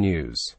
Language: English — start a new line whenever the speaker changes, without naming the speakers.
News.